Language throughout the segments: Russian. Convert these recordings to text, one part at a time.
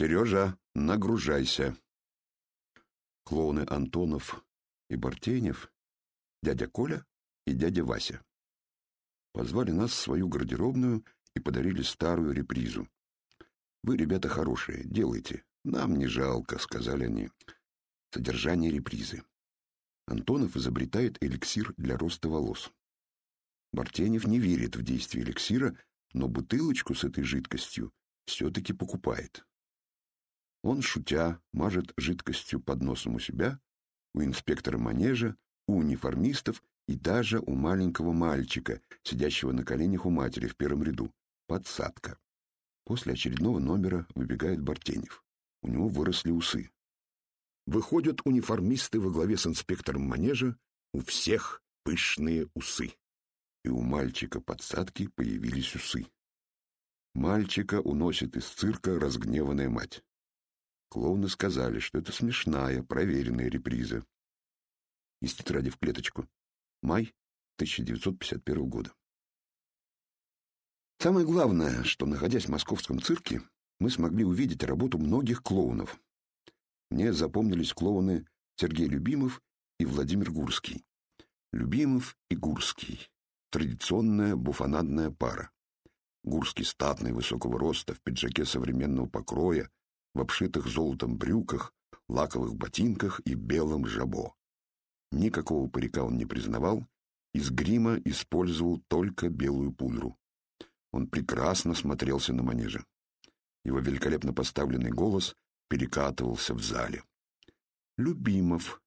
Сережа, нагружайся. Клоуны Антонов и Бартенев, дядя Коля и дядя Вася. Позвали нас в свою гардеробную и подарили старую репризу. «Вы, ребята, хорошие, делайте. Нам не жалко», — сказали они. Содержание репризы. Антонов изобретает эликсир для роста волос. Бартенев не верит в действие эликсира, но бутылочку с этой жидкостью все-таки покупает. Он, шутя, мажет жидкостью под носом у себя, у инспектора манежа, у униформистов и даже у маленького мальчика, сидящего на коленях у матери в первом ряду. Подсадка. После очередного номера выбегает Бартенев. У него выросли усы. Выходят униформисты во главе с инспектором манежа, у всех пышные усы. И у мальчика подсадки появились усы. Мальчика уносит из цирка разгневанная мать. Клоуны сказали, что это смешная, проверенная реприза. Из тетради в клеточку. Май 1951 года. Самое главное, что, находясь в московском цирке, мы смогли увидеть работу многих клоунов. Мне запомнились клоуны Сергей Любимов и Владимир Гурский. Любимов и Гурский. Традиционная буфонадная пара. Гурский статный, высокого роста, в пиджаке современного покроя, в обшитых золотом брюках, лаковых ботинках и белом жабо. Никакого парика он не признавал, из грима использовал только белую пудру. Он прекрасно смотрелся на манеже. Его великолепно поставленный голос перекатывался в зале. Любимов,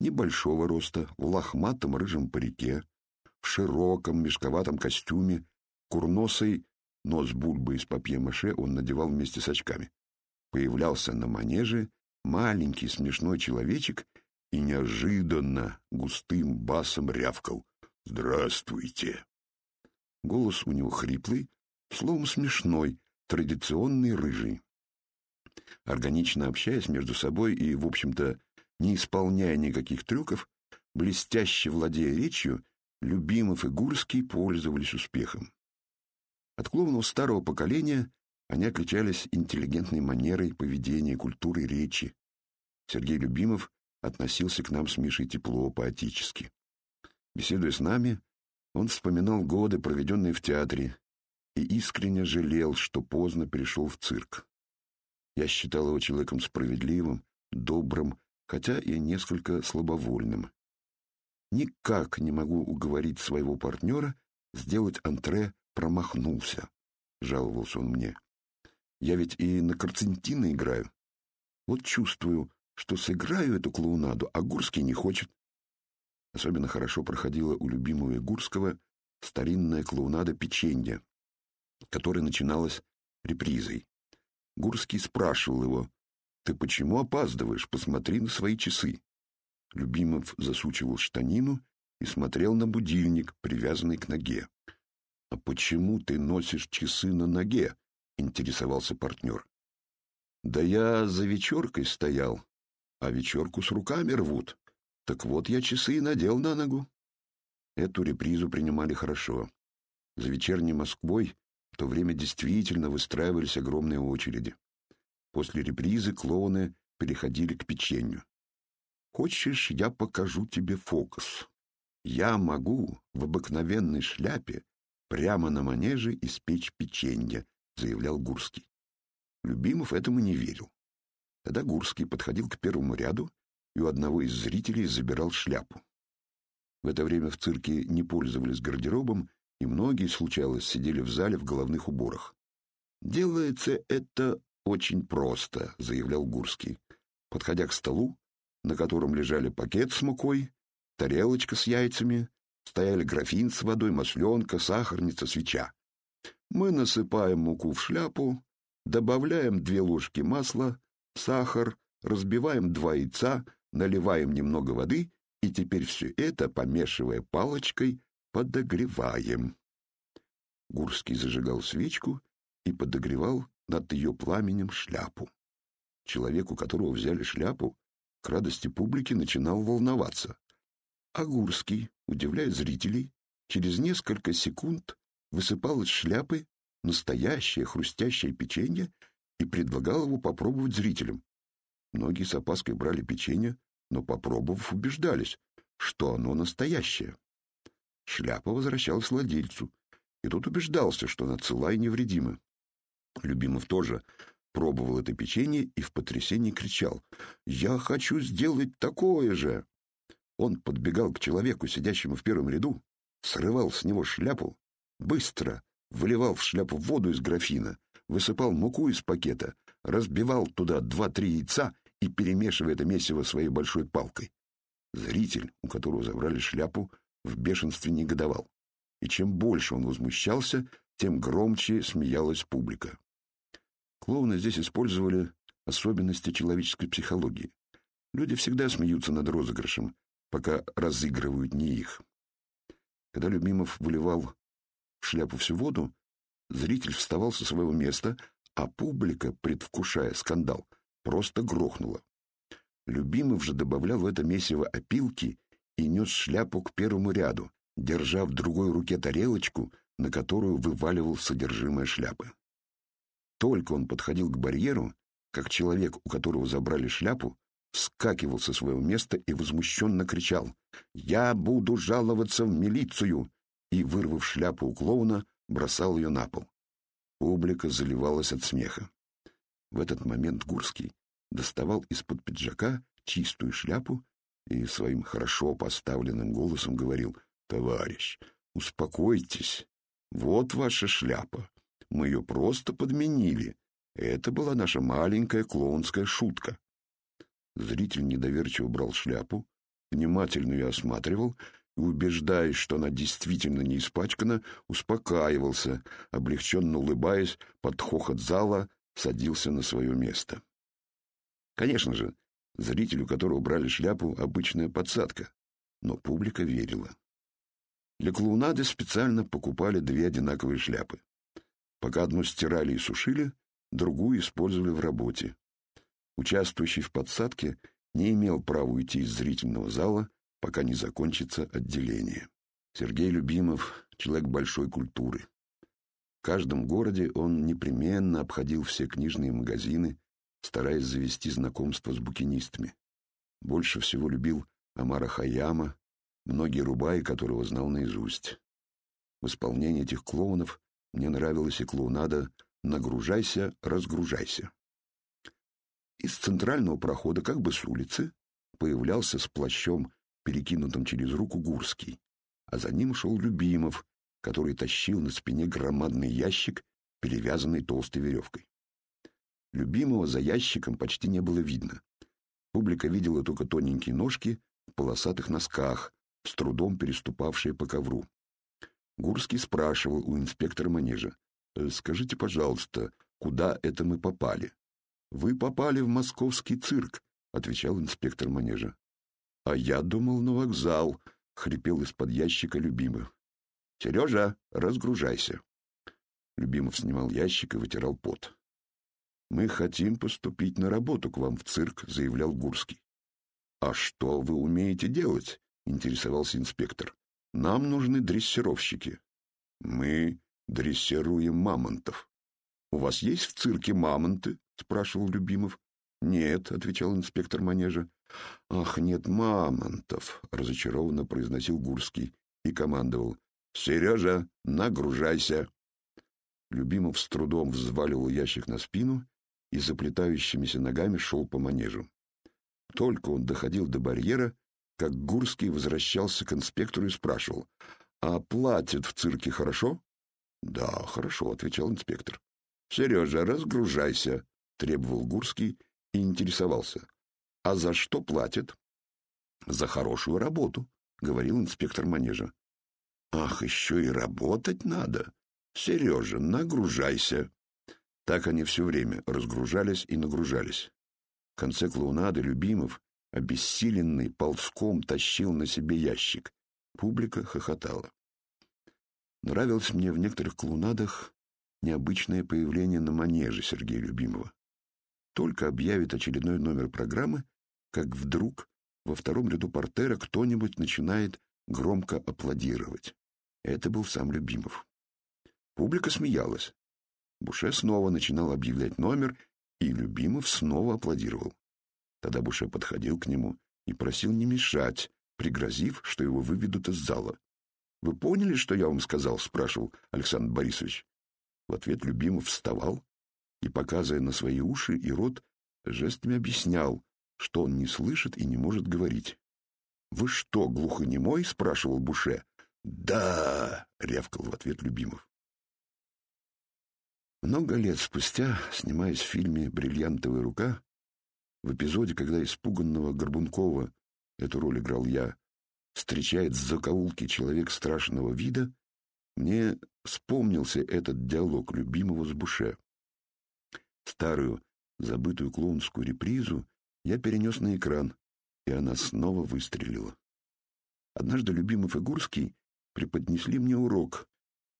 небольшого роста, в лохматом рыжем парике, в широком мешковатом костюме, курносый нос бульбы из папье-маше он надевал вместе с очками. Появлялся на манеже маленький смешной человечек и неожиданно густым басом рявкал «Здравствуйте!». Голос у него хриплый, словом смешной, традиционный рыжий. Органично общаясь между собой и, в общем-то, не исполняя никаких трюков, блестяще владея речью, Любимов и Гурский пользовались успехом. От клоунов старого поколения они отличались интеллигентной манерой поведения, культурой речи. Сергей Любимов относился к нам с Мишей тепло, поотически. Беседуя с нами, он вспоминал годы, проведенные в театре, и искренне жалел, что поздно пришел в цирк. Я считал его человеком справедливым, добрым, хотя и несколько слабовольным. Никак не могу уговорить своего партнера сделать антре «промахнулся», — жаловался он мне. Я ведь и на Карцентина играю. Вот чувствую, что сыграю эту клоунаду, а Гурский не хочет. Особенно хорошо проходила у любимого Гурского старинная клоунада «Печенье», которая начиналась репризой. Гурский спрашивал его, «Ты почему опаздываешь? Посмотри на свои часы». Любимов засучивал штанину и смотрел на будильник, привязанный к ноге. «А почему ты носишь часы на ноге?» — интересовался партнер. «Да я за вечеркой стоял, а вечерку с руками рвут. Так вот я часы и надел на ногу». Эту репризу принимали хорошо. За вечерней Москвой в то время действительно выстраивались огромные очереди. После репризы клоуны переходили к печенью. «Хочешь, я покажу тебе фокус? Я могу в обыкновенной шляпе прямо на манеже испечь печенье», — заявлял Гурский. Любимов этому не верил. Тогда Гурский подходил к первому ряду и у одного из зрителей забирал шляпу. В это время в цирке не пользовались гардеробом, и многие, случалось, сидели в зале в головных уборах. «Делается это очень просто», — заявлял Гурский. Подходя к столу, на котором лежали пакет с мукой, тарелочка с яйцами, стояли графин с водой, масленка, сахарница, свеча. Мы насыпаем муку в шляпу, добавляем две ложки масла, сахар, разбиваем два яйца, наливаем немного воды и теперь все это, помешивая палочкой, подогреваем. Гурский зажигал свечку и подогревал над ее пламенем шляпу. Человек, у которого взяли шляпу, к радости публики начинал волноваться. А Гурский, удивляя зрителей, через несколько секунд высыпал из шляпы настоящее хрустящее печенье и предлагал его попробовать зрителям. Многие с опаской брали печенье, но, попробовав, убеждались, что оно настоящее. Шляпа возвращалась владельцу, и тот убеждался, что она цела и невредима. Любимов тоже пробовал это печенье и в потрясении кричал «Я хочу сделать такое же!». Он подбегал к человеку, сидящему в первом ряду, срывал с него шляпу, быстро выливал в шляпу воду из графина, высыпал муку из пакета, разбивал туда два-три яйца и перемешивая это месиво своей большой палкой. Зритель, у которого забрали шляпу, в бешенстве негодовал. И чем больше он возмущался, тем громче смеялась публика. Клоуны здесь использовали особенности человеческой психологии. Люди всегда смеются над розыгрышем, пока разыгрывают не их. Когда Любимов выливал шляпу всю воду, зритель вставал со своего места, а публика, предвкушая скандал, просто грохнула. Любимов же добавлял в это месиво опилки и нес шляпу к первому ряду, держа в другой руке тарелочку, на которую вываливал содержимое шляпы. Только он подходил к барьеру, как человек, у которого забрали шляпу, вскакивал со своего места и возмущенно кричал «Я буду жаловаться в милицию!» И, вырвав шляпу у клоуна, бросал ее на пол. Публика заливалась от смеха. В этот момент Гурский доставал из-под пиджака чистую шляпу и своим хорошо поставленным голосом говорил «Товарищ, успокойтесь, вот ваша шляпа, мы ее просто подменили. Это была наша маленькая клоунская шутка». Зритель недоверчиво брал шляпу, внимательно ее осматривал убеждаясь, что она действительно не испачкана, успокаивался, облегченно улыбаясь под хохот зала, садился на свое место. Конечно же, зрителю, которого брали шляпу, обычная подсадка, но публика верила. Для клоунады специально покупали две одинаковые шляпы. Пока одну стирали и сушили, другую использовали в работе. Участвующий в подсадке не имел права уйти из зрительного зала, пока не закончится отделение. Сергей Любимов — человек большой культуры. В каждом городе он непременно обходил все книжные магазины, стараясь завести знакомство с букинистами. Больше всего любил Амара Хаяма, многие рубаи которого знал наизусть. В исполнении этих клоунов мне нравилась и клоунада «Нагружайся, разгружайся». Из центрального прохода, как бы с улицы, появлялся с плащом, перекинутым через руку Гурский, а за ним шел Любимов, который тащил на спине громадный ящик, перевязанный толстой веревкой. Любимого за ящиком почти не было видно. Публика видела только тоненькие ножки в полосатых носках, с трудом переступавшие по ковру. Гурский спрашивал у инспектора манежа. «Э, «Скажите, пожалуйста, куда это мы попали?» «Вы попали в московский цирк», — отвечал инспектор манежа. «А я думал на вокзал», — хрипел из-под ящика Любимов. «Сережа, разгружайся». Любимов снимал ящик и вытирал пот. «Мы хотим поступить на работу к вам в цирк», — заявлял Гурский. «А что вы умеете делать?» — интересовался инспектор. «Нам нужны дрессировщики». «Мы дрессируем мамонтов». «У вас есть в цирке мамонты?» — спрашивал Любимов. «Нет», — отвечал инспектор манежа. «Ах, нет мамонтов», — разочарованно произносил Гурский и командовал. «Сережа, нагружайся». Любимов с трудом взваливал ящик на спину и заплетающимися ногами шел по манежу. Только он доходил до барьера, как Гурский возвращался к инспектору и спрашивал, «А платят в цирке хорошо?» «Да, хорошо», — отвечал инспектор. «Сережа, разгружайся», — требовал Гурский и интересовался. «А за что платят?» «За хорошую работу», — говорил инспектор манежа. «Ах, еще и работать надо! Сережа, нагружайся!» Так они все время разгружались и нагружались. В конце клоунады Любимов, обессиленный, ползком тащил на себе ящик. Публика хохотала. Нравилось мне в некоторых клоунадах необычное появление на манеже Сергея Любимова. Только объявит очередной номер программы, как вдруг во втором ряду портера кто-нибудь начинает громко аплодировать. Это был сам Любимов. Публика смеялась. Буше снова начинал объявлять номер, И Любимов снова аплодировал. Тогда Буше подходил к нему и просил не мешать, пригрозив, что его выведут из зала. «Вы поняли, что я вам сказал?» — спрашивал Александр Борисович. В ответ Любимов вставал и, показывая на свои уши и рот, жестами объяснял, что он не слышит и не может говорить. «Вы что, глухонемой?» — спрашивал Буше. «Да!» — рявкал в ответ Любимов. Много лет спустя, снимаясь в фильме «Бриллиантовая рука», в эпизоде, когда испуганного Горбункова, эту роль играл я, встречает с закоулки человек страшного вида, мне вспомнился этот диалог любимого с Буше. Старую, забытую клоунскую репризу я перенес на экран, и она снова выстрелила. Однажды Любимов и преподнесли мне урок,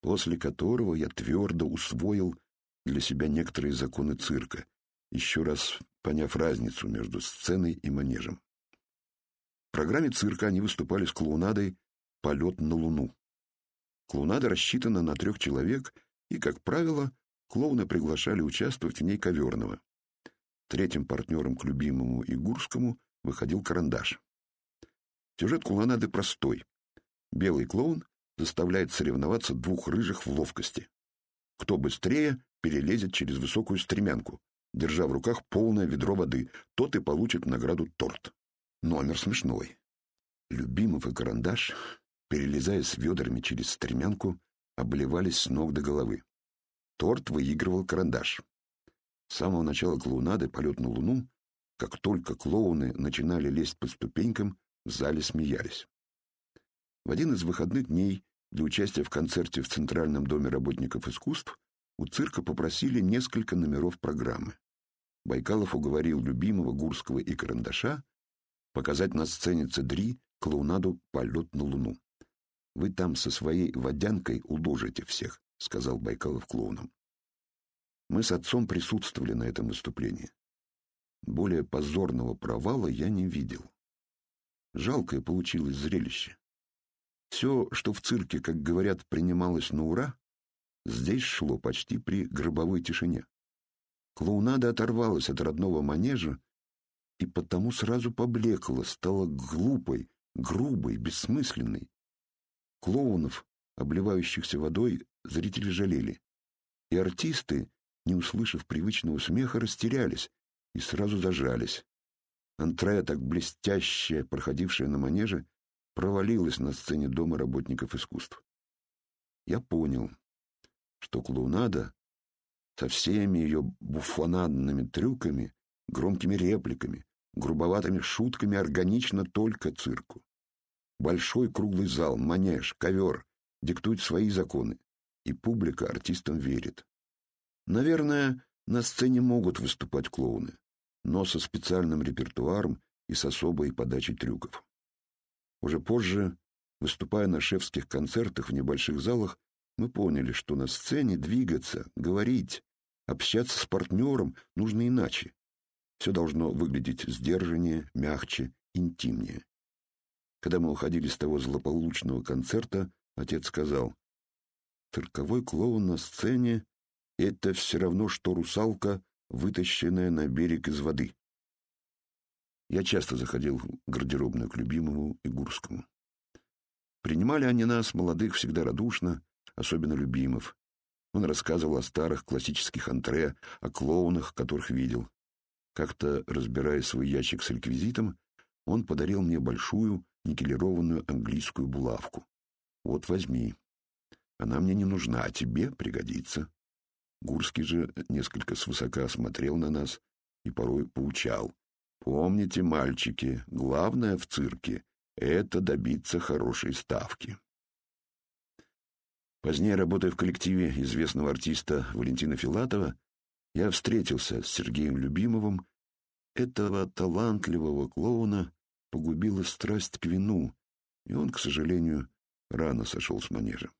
после которого я твердо усвоил для себя некоторые законы цирка, еще раз поняв разницу между сценой и манежем. В программе цирка они выступали с клоунадой «Полет на Луну». Клоунада рассчитана на трех человек, и, как правило, клоуны приглашали участвовать в ней коверного. Третьим партнером к любимому и Гурскому выходил карандаш. Сюжет клоунады простой. Белый клоун заставляет соревноваться двух рыжих в ловкости. Кто быстрее перелезет через высокую стремянку, держа в руках полное ведро воды, тот и получит награду торт. Номер смешной. Любимов и карандаш, перелезая с ведрами через стремянку, обливались с ног до головы. Торт выигрывал карандаш. С самого начала клоунады «Полет на Луну», как только клоуны начинали лезть по ступенькам, в зале смеялись. В один из выходных дней для участия в концерте в Центральном доме работников искусств у цирка попросили несколько номеров программы. Байкалов уговорил любимого Гурского и Карандаша показать на сцене Цедри клоунаду «Полет на Луну». «Вы там со своей водянкой уложите всех», — сказал Байкалов клоунам. Мы с отцом присутствовали на этом выступлении. Более позорного провала я не видел. Жалкое получилось зрелище. Все, что в цирке, как говорят, принималось на ура, здесь шло почти при гробовой тишине. Клоунада оторвалась от родного манежа и потому сразу поблекла, стала глупой, грубой, бессмысленной. Клоунов, обливающихся водой, зрители жалели. И артисты, не услышав привычного смеха, растерялись и сразу зажались. Антрея, так блестящая, проходившая на манеже, провалилась на сцене Дома работников искусств. Я понял, что клоунада со всеми ее буфонадными трюками, громкими репликами, грубоватыми шутками органично только цирку. Большой круглый зал, манеж, ковер диктуют свои законы, и публика артистам верит. Наверное, на сцене могут выступать клоуны, но со специальным репертуаром и с особой подачей трюков. Уже позже, выступая на шефских концертах в небольших залах, мы поняли, что на сцене двигаться, говорить, общаться с партнером нужно иначе. Все должно выглядеть сдержаннее, мягче, интимнее. Когда мы уходили с того злополучного концерта, отец сказал, «Цирковой клоун на сцене — это все равно, что русалка, вытащенная на берег из воды. Я часто заходил в гардеробную к любимому и Гурскому. Принимали они нас, молодых, всегда радушно, особенно любимов. Он рассказывал о старых классических антре, о клоунах, которых видел. Как-то, разбирая свой ящик с реквизитом, он подарил мне большую никелированную английскую булавку. Вот возьми. Она мне не нужна, а тебе пригодится. Гурский же несколько свысока смотрел на нас и порой поучал. Помните, мальчики, главное в цирке — это добиться хорошей ставки. Позднее, работая в коллективе известного артиста Валентина Филатова, я встретился с Сергеем Любимовым. Этого талантливого клоуна погубила страсть к вину, и он, к сожалению, рано сошел с манежа.